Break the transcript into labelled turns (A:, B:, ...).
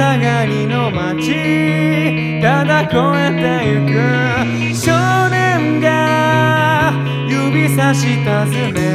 A: 下がりの街ただ越えてゆく少年が指さし尋ね。